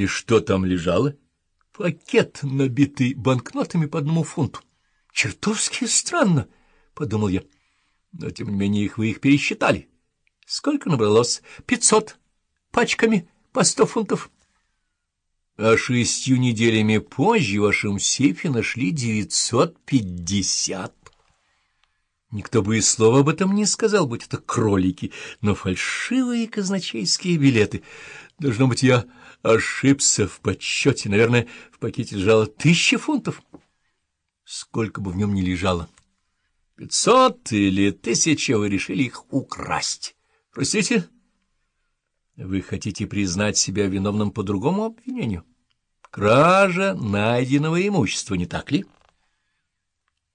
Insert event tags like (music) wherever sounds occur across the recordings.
И что там лежало? Пакет, набитый банкнотами по одному фунту. Чертовски странно, — подумал я. Но, тем не менее, их вы их пересчитали. Сколько набралось? Пятьсот. Пачками по сто фунтов. А шестью неделями позже в вашем сейфе нашли девятьсот пятьдесят. Никто бы и слова об этом не сказал, будь это кролики, но фальшивые казначейские билеты. Должно быть, я ошибся в подсчете. Наверное, в пакете лежало тысяча фунтов. Сколько бы в нем ни лежало. Пятьсот или тысяча вы решили их украсть. Простите? Вы хотите признать себя виновным по другому обвинению? Кража найденного имущества, не так ли?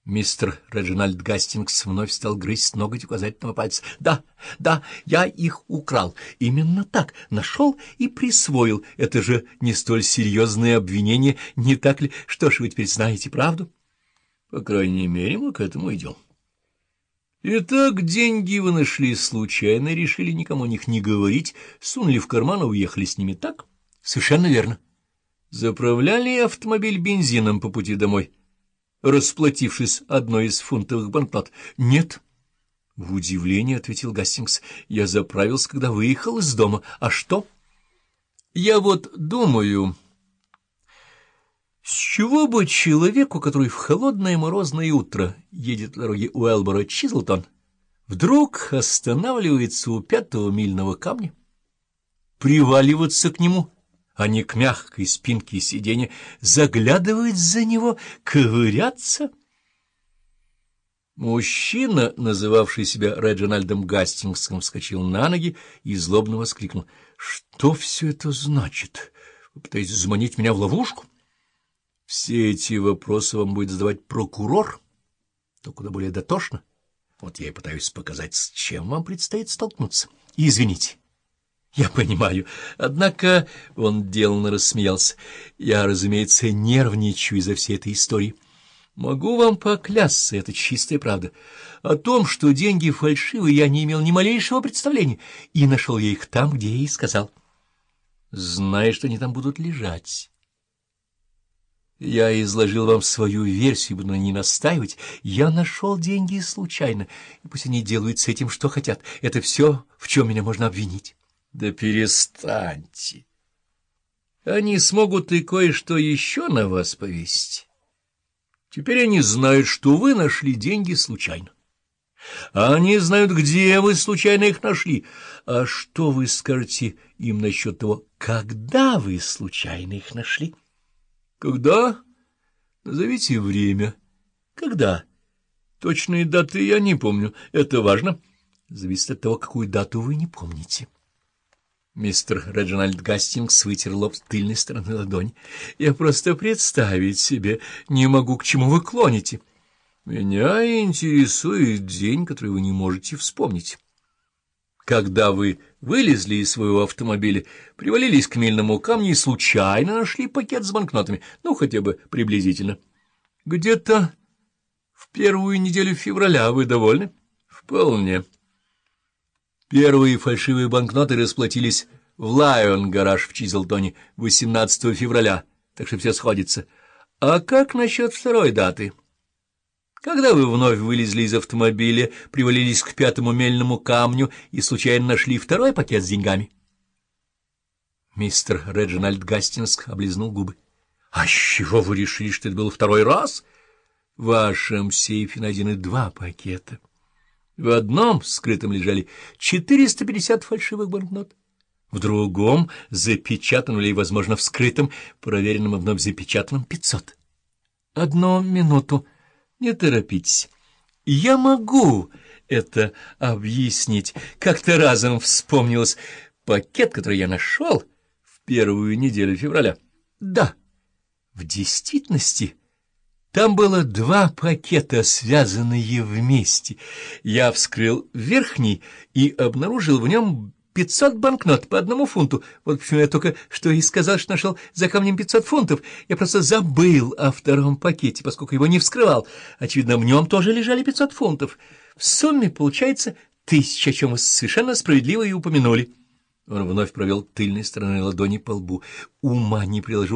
Мистер Реджинальд Гастингс вновь стал грызть ноготь указательного пальца. «Да, да, я их украл. Именно так. Нашел и присвоил. Это же не столь серьезное обвинение, не так ли? Что ж, вы теперь знаете правду?» «По крайней мере, мы к этому идем». Итак, деньги вы нашли случайно, решили никому о них не говорить, сунули в карман и уехали с ними, так? Совершенно верно. Заправляли автомобиль бензином по пути домой, расплатившись одной из фунтовых банкнот. Нет. В удивлении ответил Гастингс. Я заправился, когда выехал из дома. А что? Я вот думаю... С чего бы человеку, который в холодное морозное утро едет по дороге Уэлбора-Чизлтон, вдруг останавливается у пятого мильного камня, приваливаться к нему, а не к мягкой спинке сиденья, заглядывать за него, ковыряться? Мужчина, называвший себя Реджинальдом Гастингсом, вскочил на ноги и злобно воскликнул. — Что все это значит? Вы пытаетесь заманить меня в ловушку? — все эти вопросы вам будет задавать прокурор, то куда более дотошно. Вот я и пытаюсь показать, с чем вам предстоит столкнуться. извините. (laughs) Я понимаю. Однако он деланно рассмеялся. Я, разумеется, нервничаю из-за всей этой истории. Могу вам поклясться, это чистая правда. О том, что деньги фальшивые, я не имел ни малейшего представления, и нашел я их там, где я и сказал. Зная, что они там будут лежать. Я изложил вам свою версию, буду ней настаивать. Я нашел деньги случайно, и пусть они делают с этим, что хотят. Это все, в чем меня можно обвинить. Да перестаньте. Они смогут и кое-что еще на вас повесить. Теперь они знают, что вы нашли деньги случайно. А они знают, где вы случайно их нашли. А что вы скажете им насчет того, когда вы случайно их нашли? — когда? Назовите время. Когда? Точные даты я не помню. Это важно. Зависит от того, какую дату вы не помните. Мистер Реджинальд Гастингс вытер лоб с тыльной стороны ладони. Я просто представить себе не могу, к чему вы клоните. Меня интересует день, который вы не можете вспомнить. Когда вы вылезли из своего автомобиля, привалились к мельному камню и случайно нашли пакет с банкнотами, ну, хотя бы приблизительно. Где-то в первую неделю февраля вы довольны? Вполне. Первые фальшивые банкноты расплатились в Лайон-гараж в Чизлтоне 18 февраля, так что все сходится. А как насчет второй даты? — когда вы вновь вылезли из автомобиля, привалились к пятому мельному камню и случайно нашли второй пакет с деньгами? Мистер Реджинальд Гастингс облизнул губы. — А с чего вы решили, что это был второй раз? — В вашем сейфе найдены два пакета. В одном скрытом лежали 450 фальшивых банкнот. В другом, запечатанном или, возможно, вскрытом, проверенном и вновь запечатанном, 500. — Одну минуту. Не торопитесь. Я могу это объяснить. Как-то разом вспомнилось пакет, который я нашел в первую неделю февраля. Да, в действительности... Там было два пакета, связанные вместе. Я вскрыл верхний и обнаружил в нем Пятьсот банкнот по одному фунту. Вот почему я только что и сказал, что нашел за камнем пятьсот фунтов. Я просто забыл о втором пакете, поскольку его не вскрывал. Очевидно, в нем тоже лежали пятьсот фунтов. В сумме получается тысяча, о чем вы совершенно справедливо и упомянули. Он вновь провел тыльной стороной ладони по лбу. Ума не приложу.